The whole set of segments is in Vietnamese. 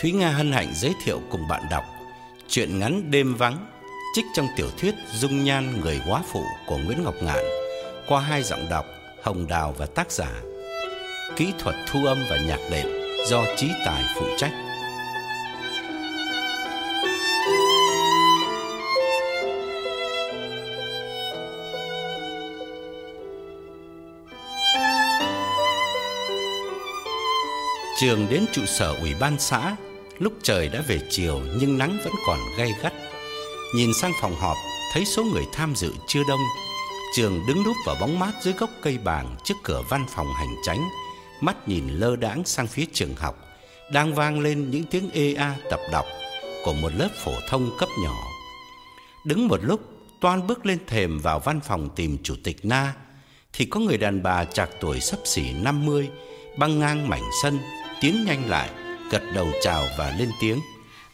Thúy Nga hân hạnh giới thiệu cùng bạn đọc Chuyện ngắn đêm vắng, Trích trong tiểu thuyết Dung Nhan Người Quá Phụ của Nguyễn Ngọc Ngạn, Qua hai giọng đọc Hồng Đào và tác giả. Kỹ thuật thu âm và nhạc đệm do Trí Tài phụ trách. Trường đến trụ sở ủy ban xã Lúc trời đã về chiều nhưng nắng vẫn còn gay gắt. Nhìn sang phòng họp, thấy số người tham dự chưa đông. Trường đứng núp vào bóng mát dưới gốc cây bàng trước cửa văn phòng hành tránh mắt nhìn lơ đãng sang phía trường học, đang vang lên những tiếng ê a tập đọc của một lớp phổ thông cấp nhỏ. Đứng một lúc, Toan bước lên thềm vào văn phòng tìm chủ tịch Na, thì có người đàn bà chạc tuổi sắp xỉ 50 băng ngang mảnh sân, tiến nhanh lại gật đầu chào và lên tiếng.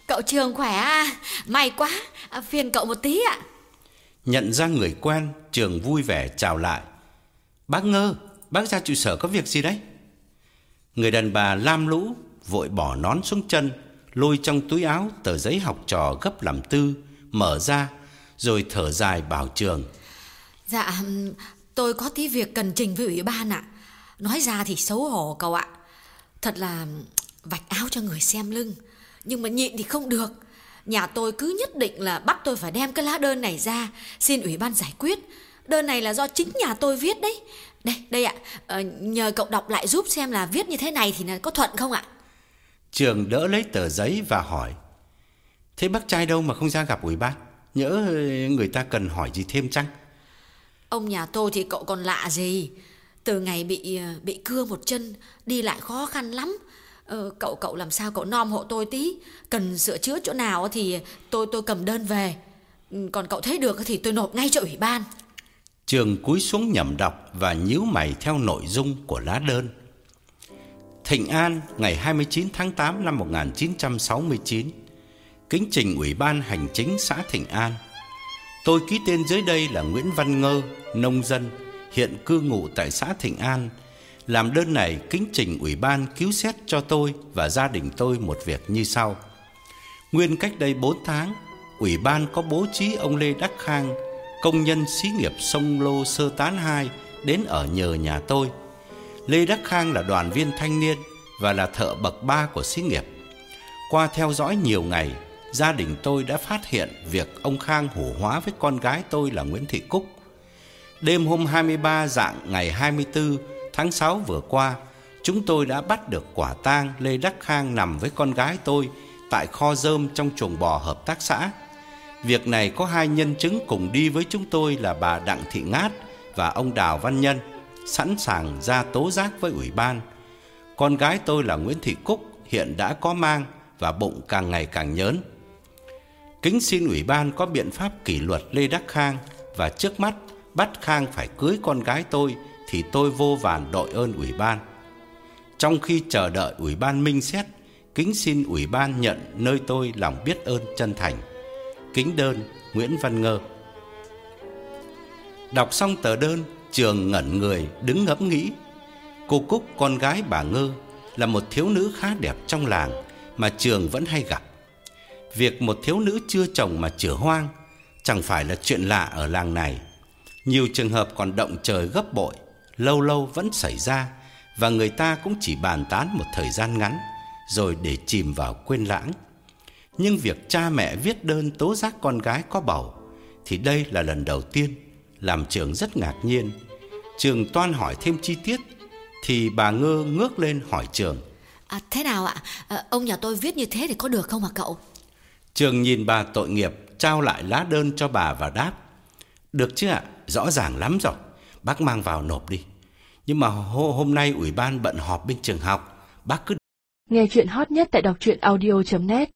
Cậu Trường khỏe à? May quá, à, phiền cậu một tí ạ. Nhận ra người quen, Trường vui vẻ chào lại. Bác ngơ, bác ra trụ sở có việc gì đấy? Người đàn bà lam lũ, vội bỏ nón xuống chân, lôi trong túi áo tờ giấy học trò gấp làm tư, mở ra, rồi thở dài bảo Trường. Dạ, tôi có tí việc cần trình với ủy ban ạ. Nói ra thì xấu hổ cậu ạ. Thật là vạch áo cho người xem lưng. Nhưng mà nhịn thì không được. Nhà tôi cứ nhất định là bắt tôi phải đem cái lá đơn này ra xin ủy ban giải quyết. Đơn này là do chính nhà tôi viết đấy. Đây đây ạ. Ờ, nhờ cậu đọc lại giúp xem là viết như thế này thì có thuận không ạ? Trường đỡ lấy tờ giấy và hỏi thế bác trai đâu mà không ra gặp ủy ban? Nhỡ người ta cần hỏi gì thêm chăng? Ông nhà tôi thì cậu còn lạ gì? Từ ngày bị ờ, bị cưa một chân đi lại khó khăn lắm ờ, cậu cậu làm sao cậu nom hộ tôi tí? Cần sửa chữa chỗ nào thì tôi tôi cầm đơn về. Ừ, còn cậu thấy được thì tôi nộp ngay cho ủy ban. Trường cúi xuống nhẩm đọc và nhíu mày theo nội dung của lá đơn. Thịnh An ngày 29 tháng 8 năm 1969 Kính trình Ủy ban Hành chính xã Thịnh An. Tôi ký tên dưới đây là Nguyễn Văn Ngơ, nông dân, hiện cư ngụ tại xã Thịnh An, làm đơn này kính trình ủy ban cứu xét cho tôi và gia đình tôi một việc như sau. Nguyên cách đây 4 tháng, ủy ban có bố trí ông Lê Đắc Khang, công nhân xí nghiệp sông Lô sơ tán 2 đến ở nhờ nhà tôi. Lê Đắc Khang là đoàn viên thanh niên và là thợ bậc 3 của xí nghiệp. Qua theo dõi nhiều ngày, gia đình tôi đã phát hiện việc ông Khang hủ hóa với con gái tôi là Nguyễn Thị Cúc. Đêm hôm 23 dạng ngày 24 Tháng 6 vừa qua, chúng tôi đã bắt được quả tang Lê Đắc Khang nằm với con gái tôi tại kho rơm trong chuồng bò hợp tác xã. Việc này có hai nhân chứng cùng đi với chúng tôi là bà Đặng Thị Ngát và ông Đào Văn Nhân, sẵn sàng ra tố giác với ủy ban. Con gái tôi là Nguyễn Thị Cúc hiện đã có mang và bụng càng ngày càng nhớn. Kính xin ủy ban có biện pháp kỷ luật Lê Đắc Khang và trước mắt bắt Khang phải cưới con gái tôi thì tôi vô vàn đội ơn ủy ban. Trong khi chờ đợi ủy ban minh xét, kính xin ủy ban nhận nơi tôi lòng biết ơn chân thành. Kính đơn Nguyễn Văn Ngơ. Đọc xong tờ đơn, Trường ngẩn người đứng ngẫm nghĩ. Cô Cúc con gái bà Ngơ là một thiếu nữ khá đẹp trong làng mà Trường vẫn hay gặp. Việc một thiếu nữ chưa chồng mà chửa hoang chẳng phải là chuyện lạ ở làng này. Nhiều trường hợp còn động trời gấp bội lâu lâu vẫn xảy ra và người ta cũng chỉ bàn tán một thời gian ngắn rồi để chìm vào quên lãng. Nhưng việc cha mẹ viết đơn tố giác con gái có bầu thì đây là lần đầu tiên, làm trường rất ngạc nhiên. Trường toan hỏi thêm chi tiết thì bà ngơ ngước lên hỏi trường. À, thế nào ạ? À, ông nhà tôi viết như thế thì có được không ạ cậu? Trường nhìn bà tội nghiệp trao lại lá đơn cho bà và đáp. Được chứ ạ, rõ ràng lắm rồi. Bác mang vào nộp đi. Nhưng mà hôm nay ủy ban bận họp bên trường học, bác cứ Nghe chuyện hot nhất tại đọc truyện audio.net